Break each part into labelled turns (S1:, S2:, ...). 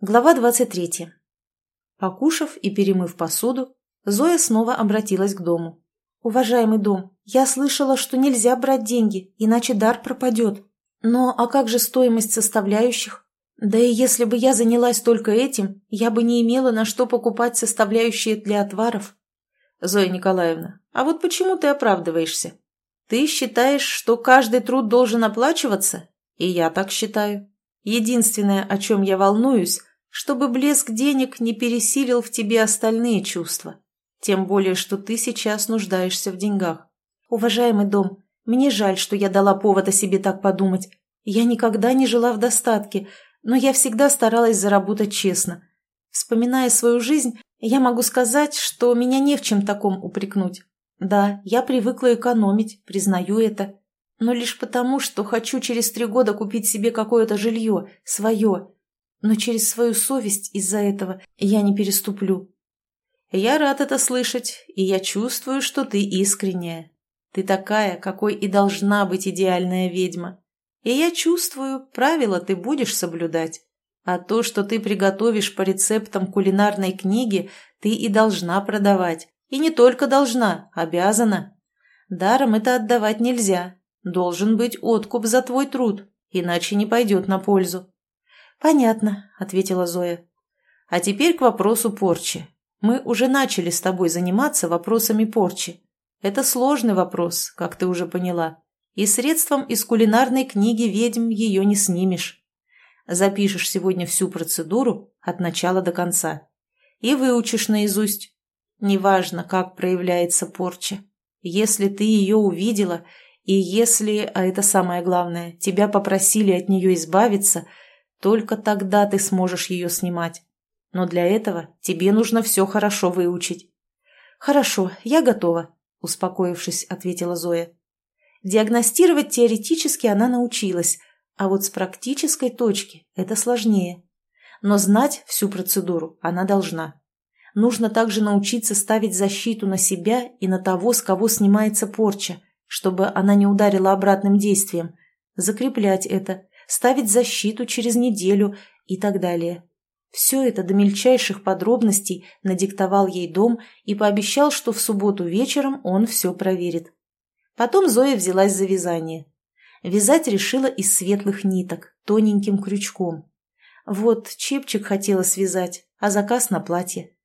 S1: Глава 23. Покушав и перемыв посуду, Зоя снова обратилась к дому. «Уважаемый дом, я слышала, что нельзя брать деньги, иначе дар пропадет. Но а как же стоимость составляющих? Да и если бы я занялась только этим, я бы не имела на что покупать составляющие для отваров». «Зоя Николаевна, а вот почему ты оправдываешься? Ты считаешь, что каждый труд должен оплачиваться? И я так считаю. Единственное, о чем я волнуюсь, чтобы блеск денег не пересилил в тебе остальные чувства. Тем более, что ты сейчас нуждаешься в деньгах. Уважаемый дом, мне жаль, что я дала повод о себе так подумать. Я никогда не жила в достатке, но я всегда старалась заработать честно. Вспоминая свою жизнь, я могу сказать, что меня не в чем таком упрекнуть. Да, я привыкла экономить, признаю это. Но лишь потому, что хочу через три года купить себе какое-то жилье, свое, но через свою совесть из-за этого я не переступлю. Я рад это слышать, и я чувствую, что ты искренняя. Ты такая, какой и должна быть идеальная ведьма. И я чувствую, правила ты будешь соблюдать. А то, что ты приготовишь по рецептам кулинарной книги, ты и должна продавать. И не только должна, обязана. Даром это отдавать нельзя. Должен быть откуп за твой труд, иначе не пойдет на пользу. «Понятно», — ответила Зоя. «А теперь к вопросу порчи. Мы уже начали с тобой заниматься вопросами порчи. Это сложный вопрос, как ты уже поняла, и средством из кулинарной книги ведьм ее не снимешь. Запишешь сегодня всю процедуру от начала до конца и выучишь наизусть. Неважно, как проявляется порча. Если ты ее увидела, и если, а это самое главное, тебя попросили от нее избавиться – только тогда ты сможешь ее снимать. Но для этого тебе нужно все хорошо выучить. «Хорошо, я готова», – успокоившись, ответила Зоя. Диагностировать теоретически она научилась, а вот с практической точки это сложнее. Но знать всю процедуру она должна. Нужно также научиться ставить защиту на себя и на того, с кого снимается порча, чтобы она не ударила обратным действием, закреплять это, ставить защиту через неделю и так далее. Все это до мельчайших подробностей надиктовал ей дом и пообещал, что в субботу вечером он все проверит. Потом Зоя взялась за вязание. Вязать решила из светлых ниток, тоненьким крючком. Вот чепчик хотела связать, а заказ на платье.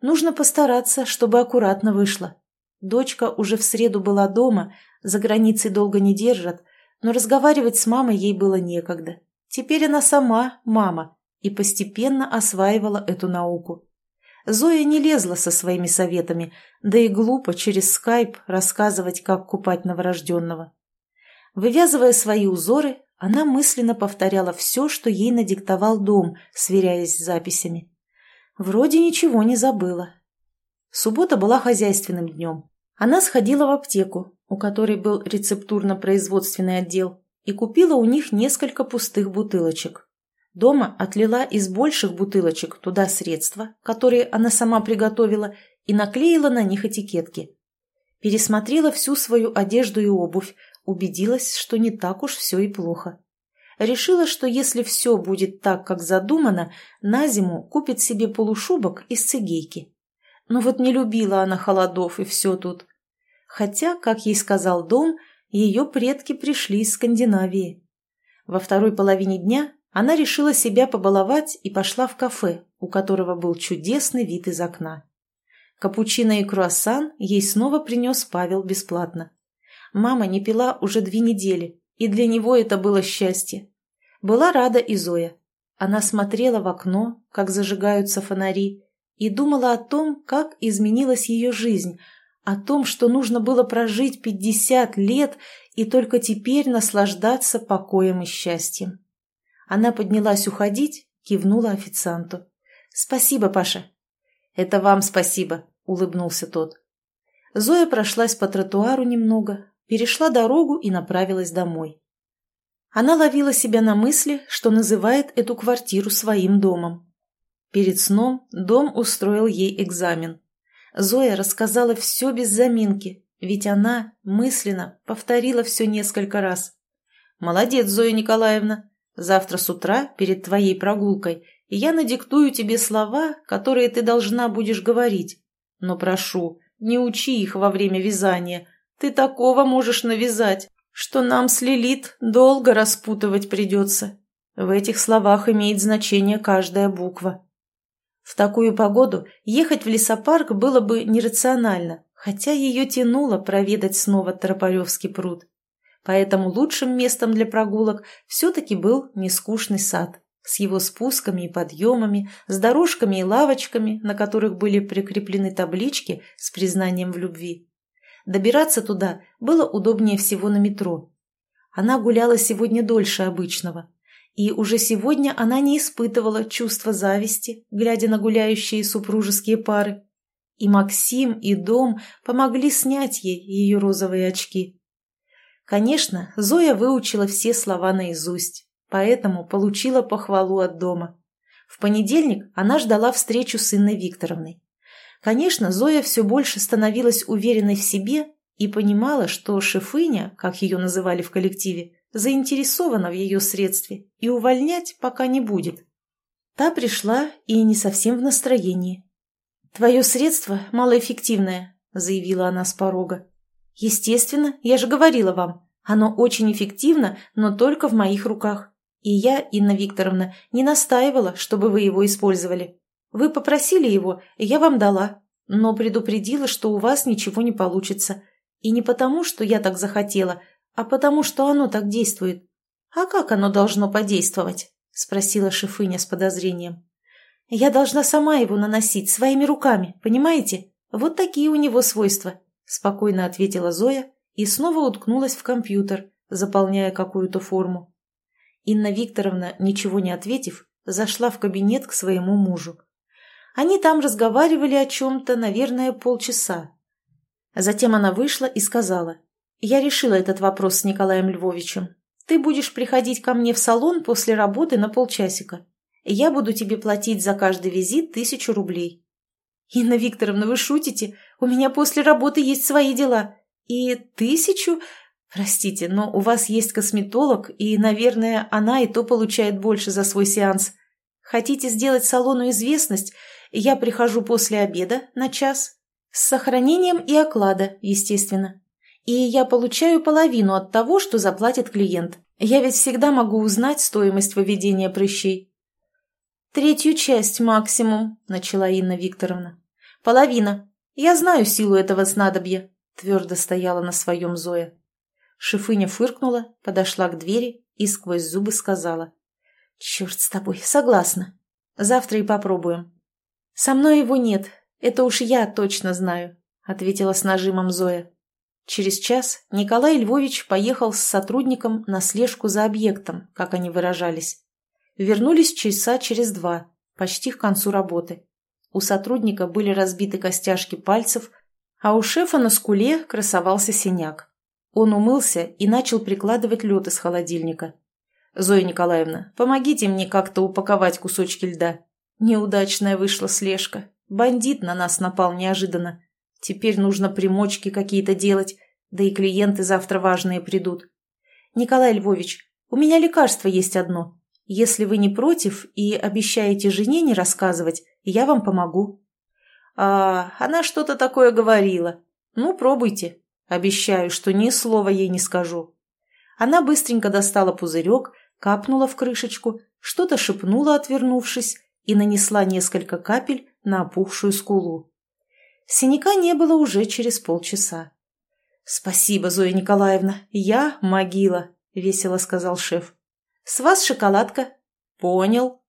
S1: Нужно постараться, чтобы аккуратно вышло. Дочка уже в среду была дома, за границей долго не держат, но разговаривать с мамой ей было некогда. Теперь она сама мама и постепенно осваивала эту науку. Зоя не лезла со своими советами, да и глупо через скайп рассказывать, как купать новорожденного. Вывязывая свои узоры, она мысленно повторяла все, что ей надиктовал дом, сверяясь с записями. Вроде ничего не забыла. Суббота была хозяйственным днем. Она сходила в аптеку, у которой был рецептурно-производственный отдел, и купила у них несколько пустых бутылочек. Дома отлила из больших бутылочек туда средства, которые она сама приготовила, и наклеила на них этикетки. Пересмотрела всю свою одежду и обувь, убедилась, что не так уж все и плохо. Решила, что если все будет так, как задумано, на зиму купит себе полушубок из цигейки. Но вот не любила она холодов и все тут хотя, как ей сказал дом, ее предки пришли из Скандинавии. Во второй половине дня она решила себя побаловать и пошла в кафе, у которого был чудесный вид из окна. Капучино и круассан ей снова принес Павел бесплатно. Мама не пила уже две недели, и для него это было счастье. Была рада и Зоя. Она смотрела в окно, как зажигаются фонари, и думала о том, как изменилась ее жизнь – о том, что нужно было прожить пятьдесят лет и только теперь наслаждаться покоем и счастьем. Она поднялась уходить, кивнула официанту. «Спасибо, Паша». «Это вам спасибо», — улыбнулся тот. Зоя прошлась по тротуару немного, перешла дорогу и направилась домой. Она ловила себя на мысли, что называет эту квартиру своим домом. Перед сном дом устроил ей экзамен. Зоя рассказала все без заминки, ведь она мысленно повторила все несколько раз. «Молодец, Зоя Николаевна. Завтра с утра, перед твоей прогулкой, Я надиктую тебе слова, которые ты должна будешь говорить. Но прошу, не учи их во время вязания. Ты такого можешь навязать, что нам с Лилит долго распутывать придется. В этих словах имеет значение каждая буква. В такую погоду ехать в лесопарк было бы нерационально, хотя ее тянуло проведать снова Тропаревский пруд. Поэтому лучшим местом для прогулок все-таки был нескучный сад с его спусками и подъемами, с дорожками и лавочками, на которых были прикреплены таблички с признанием в любви. Добираться туда было удобнее всего на метро. Она гуляла сегодня дольше обычного, и уже сегодня она не испытывала чувства зависти, глядя на гуляющие супружеские пары. И Максим, и дом помогли снять ей ее розовые очки. Конечно, Зоя выучила все слова наизусть, поэтому получила похвалу от дома. В понедельник она ждала встречу с Инной Викторовной. Конечно, Зоя все больше становилась уверенной в себе и понимала, что шефыня, как ее называли в коллективе, заинтересована в ее средстве и увольнять пока не будет. Та пришла и не совсем в настроении. «Твое средство малоэффективное», — заявила она с порога. «Естественно, я же говорила вам, оно очень эффективно, но только в моих руках. И я, Инна Викторовна, не настаивала, чтобы вы его использовали. Вы попросили его, я вам дала, но предупредила, что у вас ничего не получится. И не потому, что я так захотела, а потому что оно так действует. А как оно должно подействовать? Спросила Шифыня с подозрением. Я должна сама его наносить своими руками, понимаете? Вот такие у него свойства, спокойно ответила Зоя и снова уткнулась в компьютер, заполняя какую-то форму. Инна Викторовна, ничего не ответив, зашла в кабинет к своему мужу. Они там разговаривали о чем-то, наверное, полчаса. Затем она вышла и сказала, я решила этот вопрос с Николаем Львовичем. Ты будешь приходить ко мне в салон после работы на полчасика. Я буду тебе платить за каждый визит тысячу рублей. Инна Викторовна, вы шутите? У меня после работы есть свои дела. И тысячу? Простите, но у вас есть косметолог, и, наверное, она и то получает больше за свой сеанс. Хотите сделать салону известность? Я прихожу после обеда на час. С сохранением и оклада, естественно и я получаю половину от того, что заплатит клиент. Я ведь всегда могу узнать стоимость выведения прыщей. «Третью часть максимум», — начала Инна Викторовна. «Половина. Я знаю силу этого снадобья», — твердо стояла на своем Зоя. Шифыня фыркнула, подошла к двери и сквозь зубы сказала. «Черт с тобой, согласна. Завтра и попробуем». «Со мной его нет, это уж я точно знаю», — ответила с нажимом Зоя. Через час Николай Львович поехал с сотрудником на слежку за объектом, как они выражались. Вернулись часа через два, почти к концу работы. У сотрудника были разбиты костяшки пальцев, а у шефа на скуле красовался синяк. Он умылся и начал прикладывать лед из холодильника. «Зоя Николаевна, помогите мне как-то упаковать кусочки льда. Неудачная вышла слежка. Бандит на нас напал неожиданно. Теперь нужно примочки какие-то делать, да и клиенты завтра важные придут. Николай Львович, у меня лекарство есть одно. Если вы не против и обещаете жене не рассказывать, я вам помогу. А, она что-то такое говорила. Ну, пробуйте. Обещаю, что ни слова ей не скажу. Она быстренько достала пузырек, капнула в крышечку, что-то шепнула, отвернувшись, и нанесла несколько капель на опухшую скулу. Синяка не было уже через полчаса. «Спасибо, Зоя Николаевна, я могила», — весело сказал шеф. «С вас шоколадка». «Понял»,